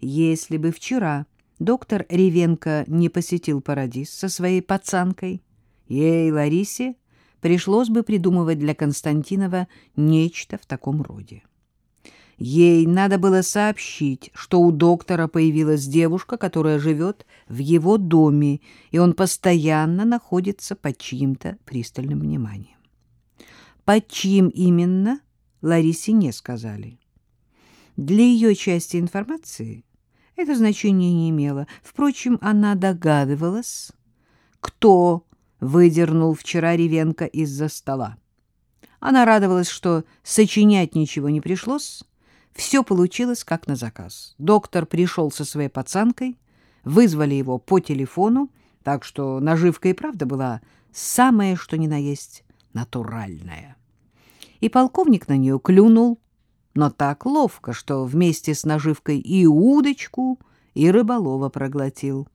Если бы вчера доктор Ревенко не посетил Парадис со своей пацанкой, ей, Ларисе, пришлось бы придумывать для Константинова нечто в таком роде. Ей надо было сообщить, что у доктора появилась девушка, которая живет в его доме, и он постоянно находится под чьим-то пристальным вниманием. Под чьим именно, Ларисе не сказали. Для ее части информации это значение не имело. Впрочем, она догадывалась, кто выдернул вчера Ревенко из-за стола. Она радовалась, что сочинять ничего не пришлось, все получилось как на заказ. Доктор пришел со своей пацанкой, вызвали его по телефону, так что наживка и правда была самое что ни на есть натуральная. И полковник на нее клюнул, но так ловко, что вместе с наживкой и удочку, и рыболова проглотил.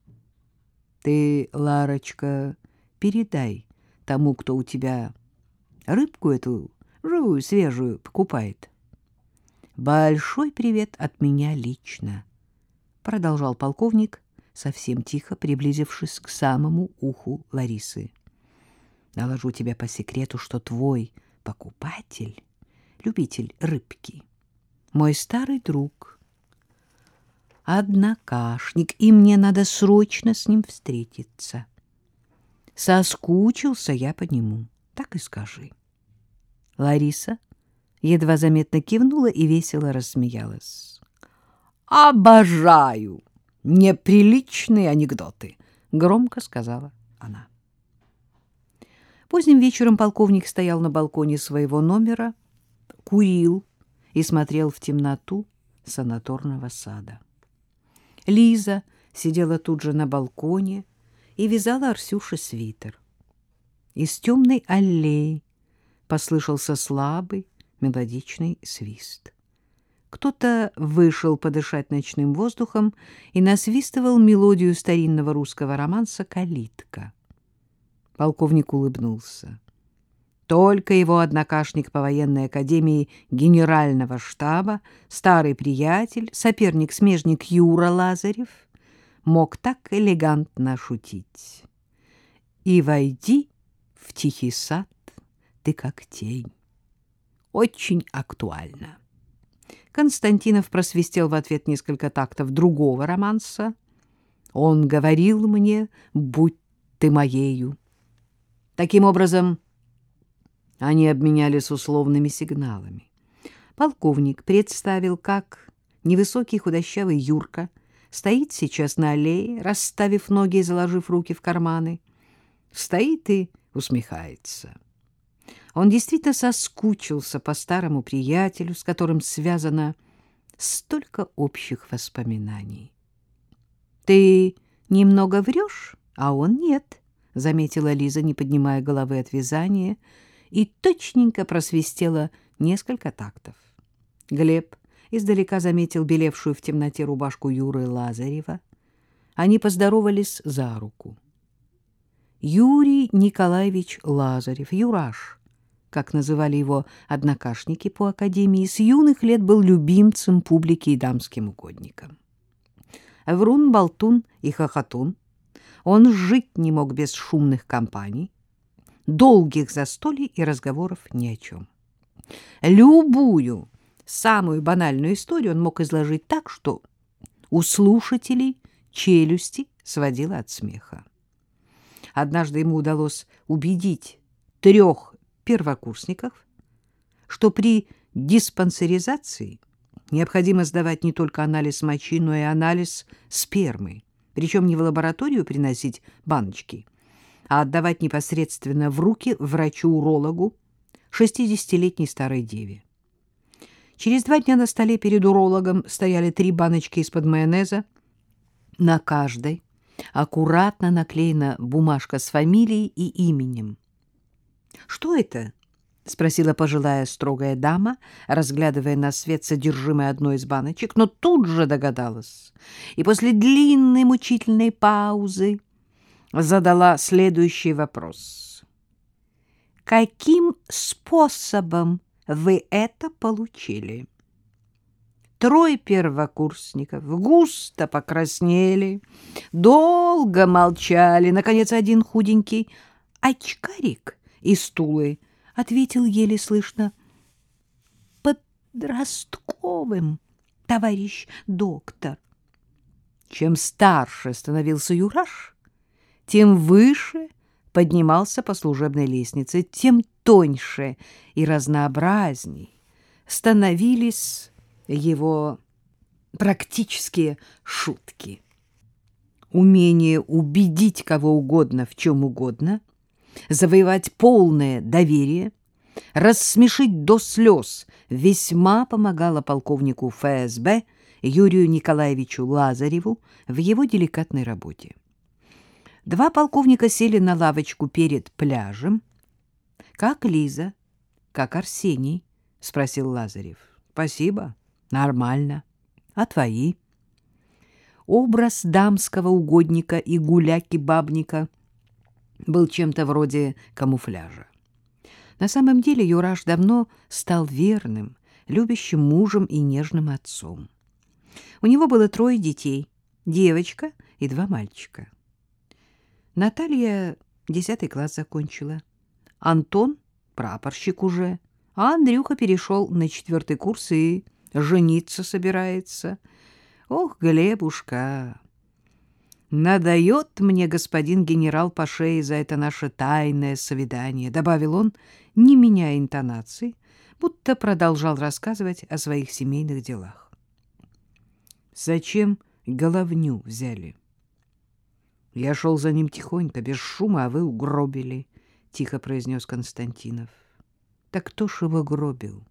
Ты, Ларочка, передай тому, кто у тебя рыбку эту живую, свежую покупает. Большой привет от меня лично, продолжал полковник, совсем тихо приблизившись к самому уху Ларисы. Наложу тебя по секрету, что твой покупатель, любитель рыбки, мой старый друг, однокашник, и мне надо срочно с ним встретиться. Соскучился я по нему, так и скажи. Лариса едва заметно кивнула и весело рассмеялась. «Обожаю неприличные анекдоты!» — громко сказала она. Поздним вечером полковник стоял на балконе своего номера, курил и смотрел в темноту санаторного сада. Лиза сидела тут же на балконе и вязала Арсюше свитер. Из темной аллеи послышался слабый, мелодичный свист. Кто-то вышел подышать ночным воздухом и насвистывал мелодию старинного русского романса «Калитка». Полковник улыбнулся. Только его однокашник по военной академии генерального штаба, старый приятель, соперник-смежник Юра Лазарев, мог так элегантно шутить. «И войди в тихий сад, ты как тень» очень актуально. Константинов просвистел в ответ несколько тактов другого романса. Он говорил мне, будь ты моею. Таким образом, они обменялись условными сигналами. Полковник представил, как невысокий худощавый Юрка стоит сейчас на аллее, расставив ноги и заложив руки в карманы. Стоит и усмехается. Он действительно соскучился по старому приятелю, с которым связано столько общих воспоминаний. — Ты немного врешь, а он нет, — заметила Лиза, не поднимая головы от вязания, и точненько просвистела несколько тактов. Глеб издалека заметил белевшую в темноте рубашку Юры Лазарева. Они поздоровались за руку. Юрий Николаевич Лазарев, Юраш, как называли его однокашники по академии, с юных лет был любимцем публики и дамским угодником. Врун, болтун и хохотун, он жить не мог без шумных компаний, долгих застолий и разговоров ни о чем. Любую самую банальную историю он мог изложить так, что у слушателей челюсти сводило от смеха. Однажды ему удалось убедить трех первокурсников, что при диспансеризации необходимо сдавать не только анализ мочи, но и анализ спермы, причем не в лабораторию приносить баночки, а отдавать непосредственно в руки врачу-урологу 60-летней старой деве. Через два дня на столе перед урологом стояли три баночки из-под майонеза. На каждой аккуратно наклеена бумажка с фамилией и именем. Что это? спросила пожилая строгая дама, разглядывая на свет содержимое одной из баночек, но тут же догадалась. И после длинной мучительной паузы задала следующий вопрос. Каким способом вы это получили? Трое первокурсников густо покраснели, долго молчали. Наконец, один худенький очкарик из Тулы ответил еле слышно «Подростковым, товарищ доктор». Чем старше становился Юраш, тем выше поднимался по служебной лестнице, тем тоньше и разнообразней становились его практические шутки. Умение убедить кого угодно в чем угодно, завоевать полное доверие, рассмешить до слез весьма помогало полковнику ФСБ Юрию Николаевичу Лазареву в его деликатной работе. Два полковника сели на лавочку перед пляжем. «Как Лиза? Как Арсений?» — спросил Лазарев. «Спасибо. Нормально. А твои?» Образ дамского угодника и гуляки-бабника был чем-то вроде камуфляжа. На самом деле Юраш давно стал верным, любящим мужем и нежным отцом. У него было трое детей — девочка и два мальчика. Наталья десятый класс закончила. Антон — прапорщик уже, а Андрюха перешел на четвертый курс и жениться собирается. Ох, Глебушка! «Надает мне господин генерал по шее за это наше тайное свидание», — добавил он, не меняя интонации, будто продолжал рассказывать о своих семейных делах. «Зачем головню взяли?» «Я шел за ним тихонько, без шума, а вы угробили», — тихо произнес Константинов. «Так кто ж его гробил?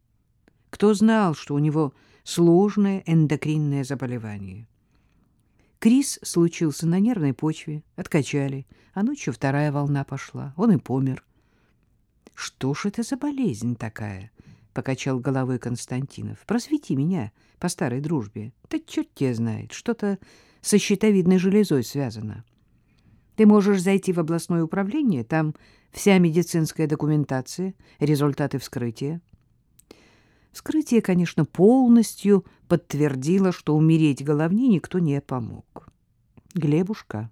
Кто знал, что у него сложное эндокринное заболевание?» Крис случился на нервной почве, откачали, а ночью вторая волна пошла, он и помер. — Что ж это за болезнь такая? — покачал головой Константинов. — Просвети меня по старой дружбе. Да черт тебе знает, что-то со щитовидной железой связано. Ты можешь зайти в областное управление, там вся медицинская документация, результаты вскрытия. Вскрытие, конечно, полностью подтвердило, что умереть головне никто не помог. Глебушка,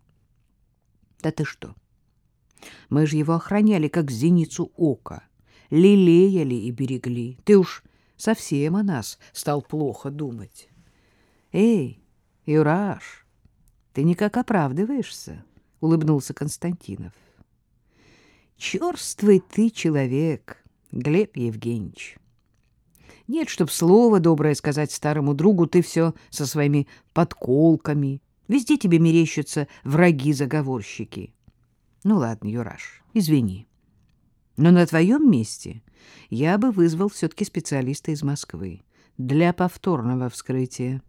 да ты что? Мы же его охраняли, как зеницу ока, лелеяли и берегли. Ты уж совсем о нас стал плохо думать. Эй, Юраш, ты никак оправдываешься, — улыбнулся Константинов. Черствый ты человек, Глеб Евгеньевич. Нет, чтоб слово доброе сказать старому другу, ты все со своими подколками. Везде тебе мерещатся враги-заговорщики. Ну ладно, Юраш, извини. Но на твоем месте я бы вызвал все-таки специалиста из Москвы для повторного вскрытия.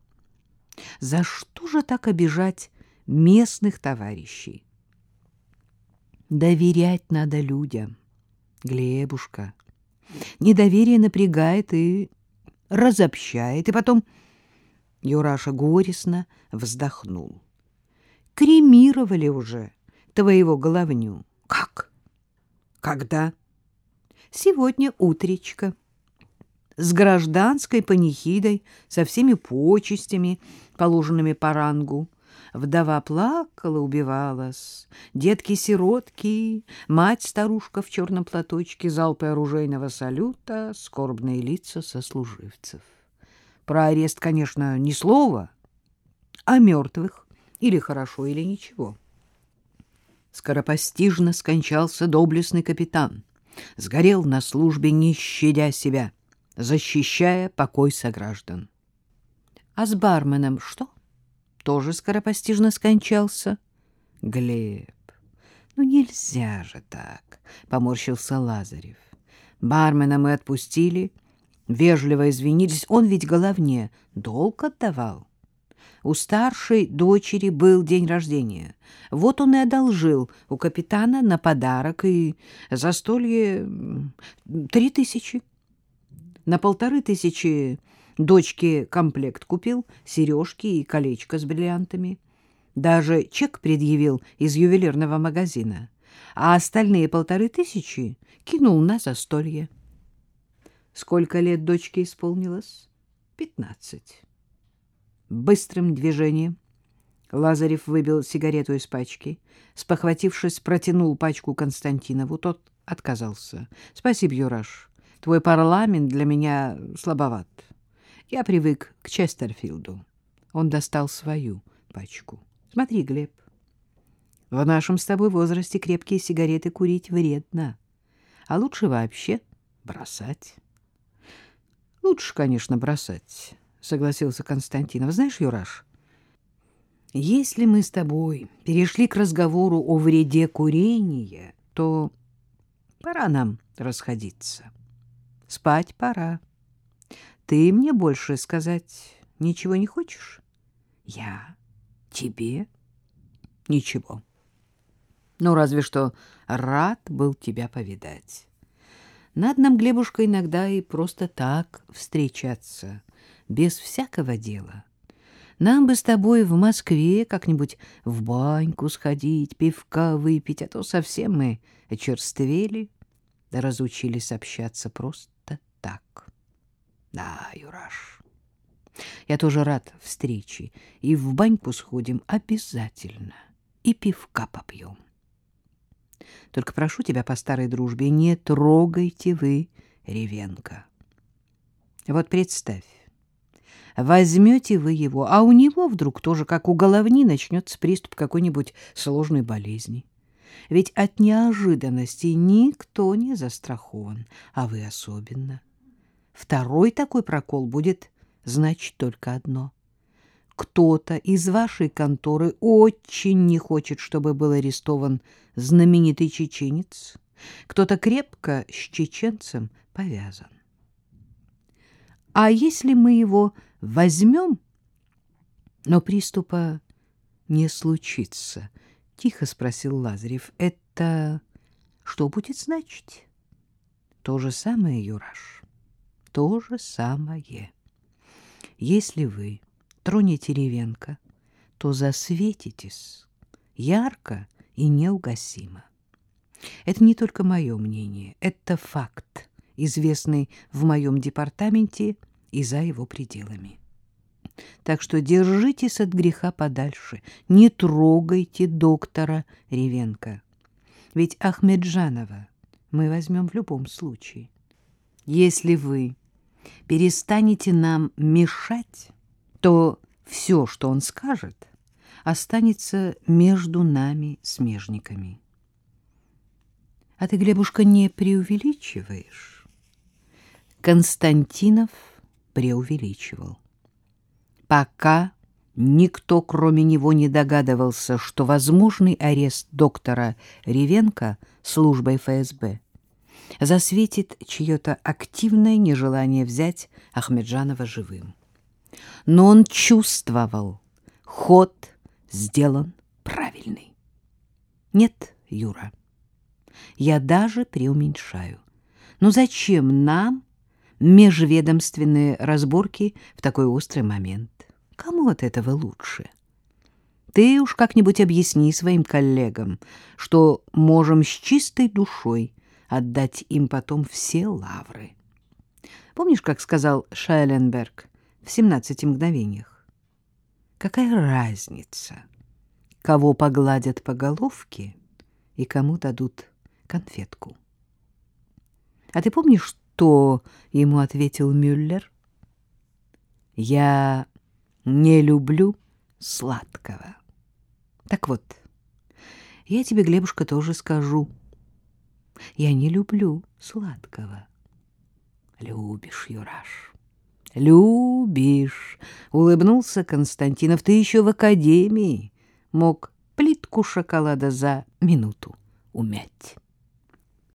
За что же так обижать местных товарищей? Доверять надо людям, Глебушка. Недоверие напрягает и разобщает, и потом... Юраша горестно вздохнул. Кремировали уже твоего головню. Как? Когда? Сегодня утречка. С гражданской панихидой, со всеми почестями, положенными по рангу. Вдова плакала, убивалась. Детки-сиротки, мать-старушка в черном платочке, залпы оружейного салюта, скорбные лица сослуживцев. Про арест, конечно, ни слова, а мертвых или хорошо, или ничего. Скоропостижно скончался доблестный капитан. Сгорел на службе, не щадя себя, защищая покой сограждан. А с барменом что? Тоже скоропостижно скончался. Глеб, ну нельзя же так, поморщился Лазарев. Бармена мы отпустили, вежливо извинились, он ведь головне долг отдавал. У старшей дочери был день рождения. Вот он и одолжил у капитана на подарок и застолье три тысячи. На полторы тысячи Дочке комплект купил, сережки и колечко с бриллиантами. Даже чек предъявил из ювелирного магазина, а остальные полторы тысячи кинул на застолье. Сколько лет дочке исполнилось? Пятнадцать. Быстрым движением Лазарев выбил сигарету из пачки. Спохватившись, протянул пачку Константинову. Тот отказался. — Спасибо, Юраш. Твой парламент для меня слабоват. Я привык к Честерфилду. Он достал свою пачку. — Смотри, Глеб, в нашем с тобой возрасте крепкие сигареты курить вредно. А лучше вообще бросать. — Лучше, конечно, бросать, — согласился Константинов. — Знаешь, Юраш, если мы с тобой перешли к разговору о вреде курения, то пора нам расходиться. Спать пора. Ты мне больше сказать ничего не хочешь? Я тебе ничего. Ну, разве что рад был тебя повидать. Надо нам, Глебушка, иногда и просто так встречаться, без всякого дела. Нам бы с тобой в Москве как-нибудь в баньку сходить, пивка выпить, а то совсем мы очерствели, да разучились общаться просто так. Да, Юраш, я тоже рад встрече, и в баньку сходим обязательно, и пивка попьем. Только прошу тебя по старой дружбе, не трогайте вы Ревенко. Вот представь, возьмете вы его, а у него вдруг тоже, как у головни, начнется приступ какой-нибудь сложной болезни. Ведь от неожиданности никто не застрахован, а вы особенно. Второй такой прокол будет значит только одно. Кто-то из вашей конторы очень не хочет, чтобы был арестован знаменитый чеченец. Кто-то крепко с чеченцем повязан. А если мы его возьмем, но приступа не случится? Тихо спросил Лазарев. Это что будет значить? То же самое, Юраш, то же самое. Если вы тронете Ревенко, то засветитесь ярко и неугасимо. Это не только мое мнение, это факт, известный в моем департаменте и за его пределами. Так что держитесь от греха подальше, не трогайте доктора Ревенко. Ведь Ахмеджанова мы возьмем в любом случае. Если вы перестанете нам мешать, то все, что он скажет, останется между нами смежниками. А ты, Глебушка, не преувеличиваешь? Константинов преувеличивал. Пока никто, кроме него, не догадывался, что возможный арест доктора Ревенко службой ФСБ засветит чье-то активное нежелание взять Ахмеджанова живым. Но он чувствовал, ход сделан правильный. Нет, Юра, я даже преуменьшаю. Но зачем нам межведомственные разборки в такой острый момент? Кому от этого лучше? Ты уж как-нибудь объясни своим коллегам, что можем с чистой душой отдать им потом все лавры. Помнишь, как сказал Шайленберг в «17 мгновениях»? Какая разница, кого погладят по головке и кому дадут конфетку? А ты помнишь, что ему ответил Мюллер? «Я не люблю сладкого». Так вот, я тебе, Глебушка, тоже скажу. Я не люблю сладкого. Любишь, Юраш, любишь, — улыбнулся Константинов. Ты еще в академии мог плитку шоколада за минуту умять.